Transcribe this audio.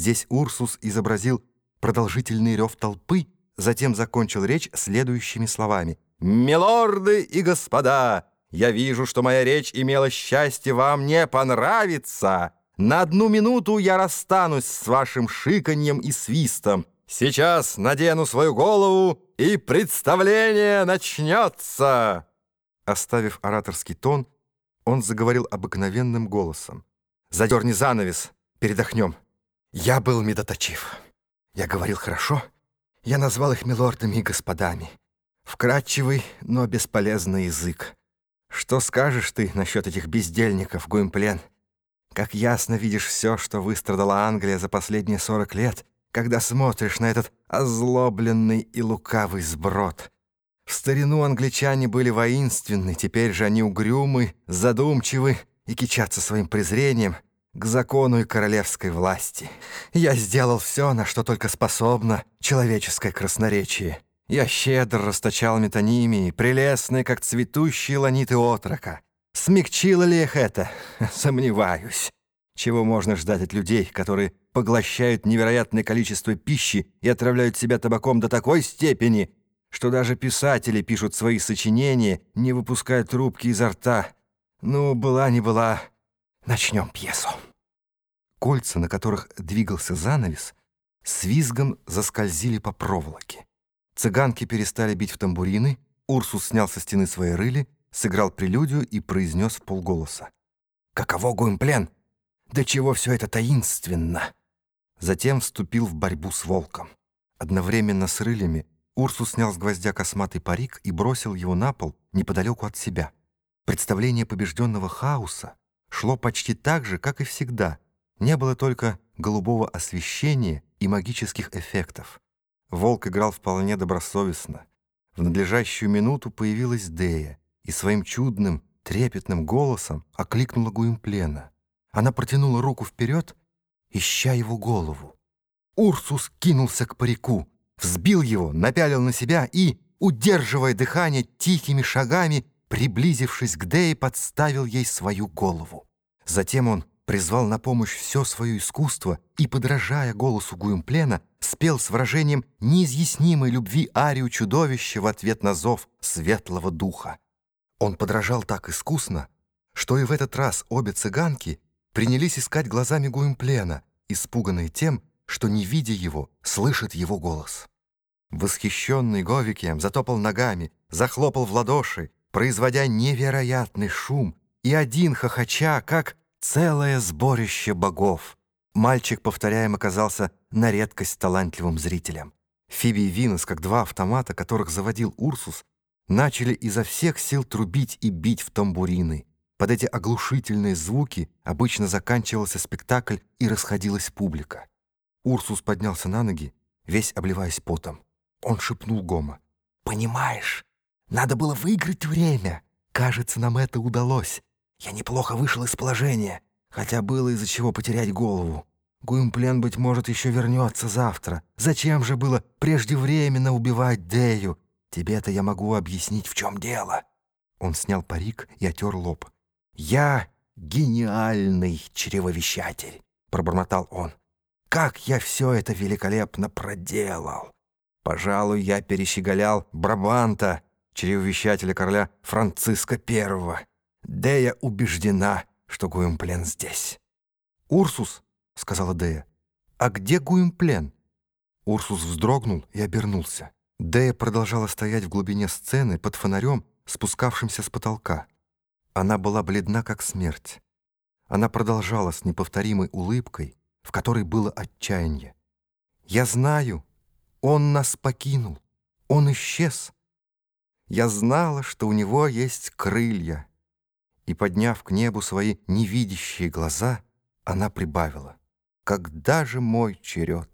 Здесь Урсус изобразил продолжительный рев толпы, затем закончил речь следующими словами. «Милорды и господа, я вижу, что моя речь имела счастье вам не понравиться. На одну минуту я расстанусь с вашим шиканьем и свистом. Сейчас надену свою голову, и представление начнется!» Оставив ораторский тон, он заговорил обыкновенным голосом. «Задерни занавес, передохнем». Я был медоточив. Я говорил хорошо. Я назвал их милордами и господами. Вкрадчивый, но бесполезный язык. Что скажешь ты насчет этих бездельников, Гуимплен? Как ясно видишь все, что выстрадала Англия за последние сорок лет, когда смотришь на этот озлобленный и лукавый сброд. В старину англичане были воинственны, теперь же они угрюмы, задумчивы и кичатся своим презрением — к закону и королевской власти. Я сделал все, на что только способно человеческое красноречие. Я щедро расточал метонимии, прелестные, как цветущие ланиты отрока. Смягчило ли их это? Сомневаюсь. Чего можно ждать от людей, которые поглощают невероятное количество пищи и отравляют себя табаком до такой степени, что даже писатели пишут свои сочинения, не выпуская трубки изо рта. Ну, была не была, начнем пьесу. Кольца, на которых двигался занавес, с визгом заскользили по проволоке. Цыганки перестали бить в тамбурины, Урсус снял со стены свои рыли, сыграл прелюдию и произнес в полголоса. «Каково Гуимплен? Да чего все это таинственно!» Затем вступил в борьбу с волком. Одновременно с рылями Урсус снял с гвоздя косматый парик и бросил его на пол неподалеку от себя. Представление побежденного хаоса шло почти так же, как и всегда — не было только голубого освещения и магических эффектов. Волк играл вполне добросовестно. В надлежащую минуту появилась Дея и своим чудным, трепетным голосом окликнула Гуимплена. Она протянула руку вперед, ища его голову. Урсус кинулся к парику, взбил его, напялил на себя и, удерживая дыхание тихими шагами, приблизившись к Дее, подставил ей свою голову. Затем он призвал на помощь все свое искусство и, подражая голосу Гуимплена, спел с выражением неизъяснимой любви арию чудовища в ответ на зов светлого духа. Он подражал так искусно, что и в этот раз обе цыганки принялись искать глазами Гуимплена, испуганные тем, что, не видя его, слышат его голос. Восхищенный Говикием затопал ногами, захлопал в ладоши, производя невероятный шум, и один хохоча, как Целое сборище богов. Мальчик, повторяем, оказался на редкость талантливым зрителем. Фиби и Винос, как два автомата, которых заводил Урсус, начали изо всех сил трубить и бить в тамбурины. Под эти оглушительные звуки обычно заканчивался спектакль и расходилась публика. Урсус поднялся на ноги, весь обливаясь потом. Он шепнул Гома. «Понимаешь, надо было выиграть время. Кажется, нам это удалось. Я неплохо вышел из положения, хотя было из-за чего потерять голову. Гуимплен, быть может, еще вернется завтра. Зачем же было преждевременно убивать Дею? Тебе-то я могу объяснить, в чем дело». Он снял парик и отер лоб. «Я гениальный чревовещатель», — пробормотал он. «Как я все это великолепно проделал! Пожалуй, я перещеголял Брабанта, чревовещателя короля Франциска Первого». Дея убеждена, что Гуимплен здесь. «Урсус», — сказала Дея, — «а где Гуимплен?» Урсус вздрогнул и обернулся. Дея продолжала стоять в глубине сцены под фонарем, спускавшимся с потолка. Она была бледна, как смерть. Она продолжала с неповторимой улыбкой, в которой было отчаяние. «Я знаю, он нас покинул, он исчез. Я знала, что у него есть крылья» и, подняв к небу свои невидящие глаза, она прибавила. «Когда же мой черед?»